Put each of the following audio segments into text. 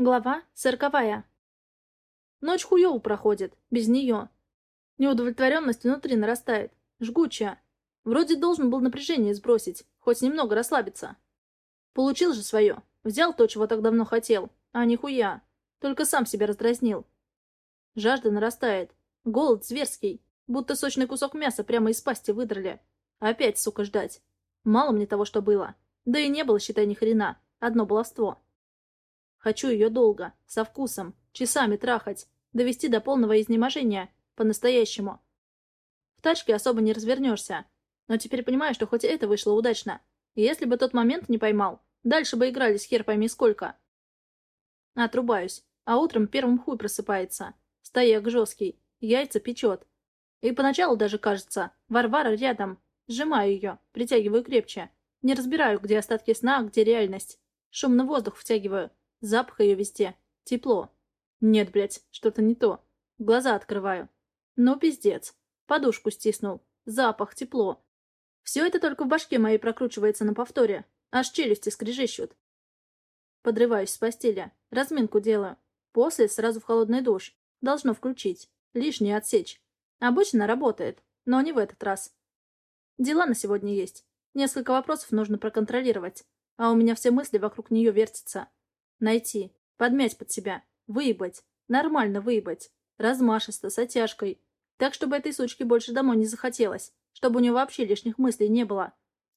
Глава сороковая. Ночь хуёво проходит, без нее. Неудовлетворенность внутри нарастает, жгучая. Вроде должен был напряжение сбросить, хоть немного расслабиться. Получил же свое, взял то, чего так давно хотел, а нихуя. Только сам себя раздразнил. Жажда нарастает, голод зверский, будто сочный кусок мяса прямо из пасти выдрали. Опять, сука, ждать. Мало мне того, что было. Да и не было, считай, ни хрена. Одно баловство. Хочу ее долго, со вкусом, часами трахать, довести до полного изнеможения, по-настоящему. В тачке особо не развернешься. Но теперь понимаю, что хоть это вышло удачно. И если бы тот момент не поймал, дальше бы игрались хер пойми сколько. Отрубаюсь, а утром первым хуй просыпается. Стояк жесткий, яйца печет. И поначалу даже кажется, Варвара рядом. Сжимаю ее, притягиваю крепче. Не разбираю, где остатки сна, а где реальность. Шумно воздух втягиваю, Запах ее везде. Тепло. Нет, блядь, что-то не то. Глаза открываю. Ну, пиздец. Подушку стиснул. Запах, тепло. Все это только в башке моей прокручивается на повторе. Аж челюсти скрежещут. Подрываюсь с постели. Разминку делаю. После сразу в холодный душ. Должно включить. Лишнее отсечь. Обычно работает, но не в этот раз. Дела на сегодня есть. Несколько вопросов нужно проконтролировать. А у меня все мысли вокруг нее вертятся. Найти, подмять под себя, выебать, нормально выебать, размашисто, с оттяжкой, так, чтобы этой сучке больше домой не захотелось, чтобы у нее вообще лишних мыслей не было.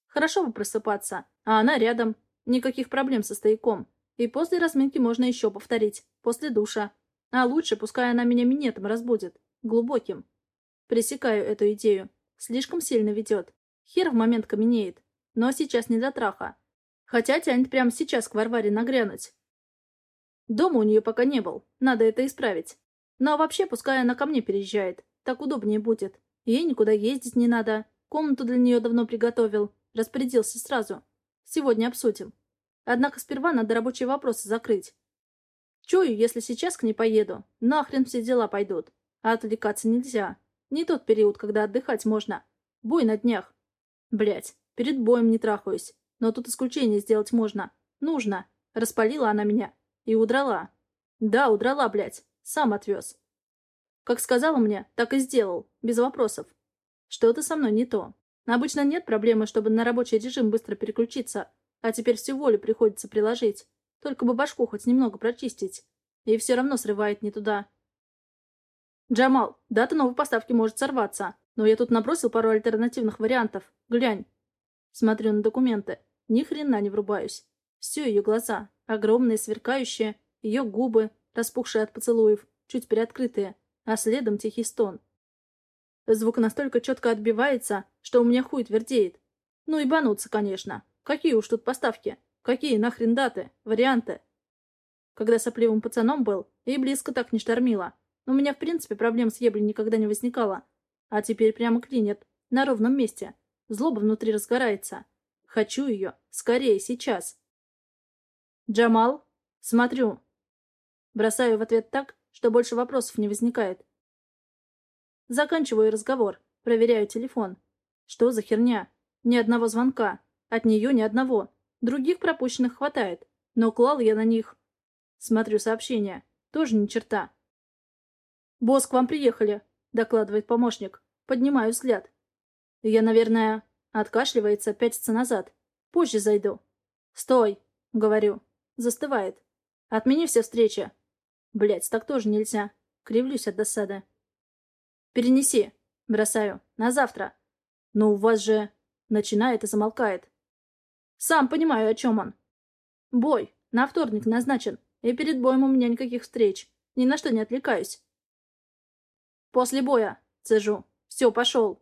Хорошо бы просыпаться, а она рядом, никаких проблем со стояком. И после разминки можно еще повторить, после душа. А лучше, пускай она меня минетом разбудит, глубоким. Пресекаю эту идею. Слишком сильно ведет. Хер в момент каменеет. Но сейчас не до траха. Хотя тянет прямо сейчас к Варваре нагрянуть. Дома у нее пока не был, надо это исправить. Ну а вообще, пускай она ко мне переезжает, так удобнее будет. Ей никуда ездить не надо, комнату для нее давно приготовил, распорядился сразу. Сегодня обсудим. Однако сперва надо рабочие вопросы закрыть. Чую, если сейчас к ней поеду, нахрен все дела пойдут. А отвлекаться нельзя. Не тот период, когда отдыхать можно. Бой на днях. Блять, перед боем не трахаюсь. Но тут исключение сделать можно. Нужно. Распалила она меня. И удрала. Да, удрала, блядь. Сам отвез. Как сказала мне, так и сделал. Без вопросов. Что-то со мной не то. Обычно нет проблемы, чтобы на рабочий режим быстро переключиться. А теперь всю волю приходится приложить. Только бы башку хоть немного прочистить. И все равно срывает не туда. «Джамал, дата новой поставки может сорваться, но я тут набросил пару альтернативных вариантов. Глянь». Смотрю на документы. Ни хрена не врубаюсь. Все ее глаза. Огромные, сверкающие, ее губы, распухшие от поцелуев, чуть приоткрытые, а следом тихий стон. Звук настолько четко отбивается, что у меня хуй твердеет. Ну и бануться, конечно. Какие уж тут поставки? Какие нахрен даты? Варианты? Когда сопливым пацаном был, и близко так не штормило. У меня, в принципе, проблем с еблей никогда не возникало. А теперь прямо клинит. На ровном месте. Злоба внутри разгорается. Хочу ее. Скорее, сейчас. «Джамал?» «Смотрю». Бросаю в ответ так, что больше вопросов не возникает. Заканчиваю разговор, проверяю телефон. Что за херня? Ни одного звонка. От нее ни одного. Других пропущенных хватает. Но клал я на них. Смотрю сообщение. Тоже ни черта. «Босс, к вам приехали», — докладывает помощник. Поднимаю взгляд. Я, наверное, откашливается, пятится назад. Позже зайду. «Стой», — говорю. Застывает. Отмени все встречи. Блять, так тоже нельзя. Кривлюсь от досады. Перенеси. Бросаю. На завтра. Но у вас же... Начинает и замолкает. Сам понимаю, о чем он. Бой. На вторник назначен. И перед боем у меня никаких встреч. Ни на что не отвлекаюсь. После боя. Цежу. Все, пошел.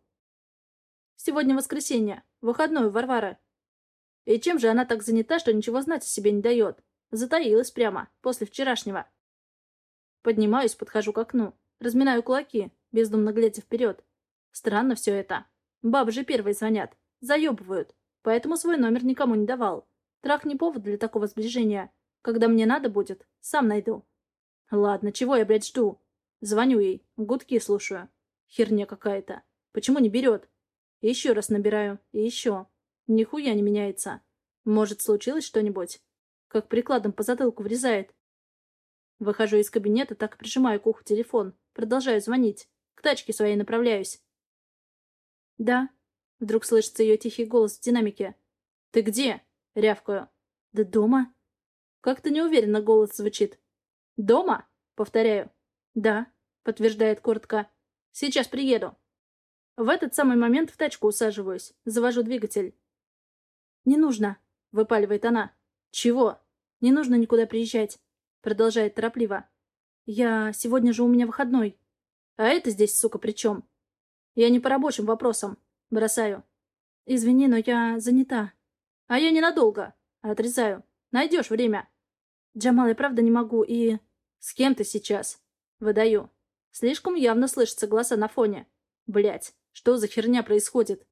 Сегодня воскресенье. Выходной у Варвары. И чем же она так занята, что ничего знать о себе не дает? Затаилась прямо, после вчерашнего. Поднимаюсь, подхожу к окну. Разминаю кулаки, бездумно глядя вперед. Странно все это. Бабы же первые звонят. Заебывают. Поэтому свой номер никому не давал. Трах не повод для такого сближения. Когда мне надо будет, сам найду. Ладно, чего я, блядь, жду? Звоню ей, гудки слушаю. Херня какая-то. Почему не берет? Еще раз набираю. И еще. Нихуя не меняется. Может, случилось что-нибудь? Как прикладом по затылку врезает. Выхожу из кабинета, так прижимаю к уху телефон. Продолжаю звонить. К тачке своей направляюсь. «Да», — вдруг слышится ее тихий голос в динамике. «Ты где?» — рявкаю. «Да дома». Как-то неуверенно голос звучит. «Дома?» — повторяю. «Да», — подтверждает коротко. «Сейчас приеду». В этот самый момент в тачку усаживаюсь, завожу двигатель. «Не нужно», — выпаливает она. «Чего?» «Не нужно никуда приезжать», — продолжает торопливо. «Я... Сегодня же у меня выходной». «А это здесь, сука, при чем?» «Я не по рабочим вопросам. Бросаю». «Извини, но я занята». «А я ненадолго». Отрезаю. «Найдешь время». «Джамал, я правда не могу и...» «С кем ты сейчас?» Выдаю. Слишком явно слышатся голоса на фоне. Блять, что за херня происходит?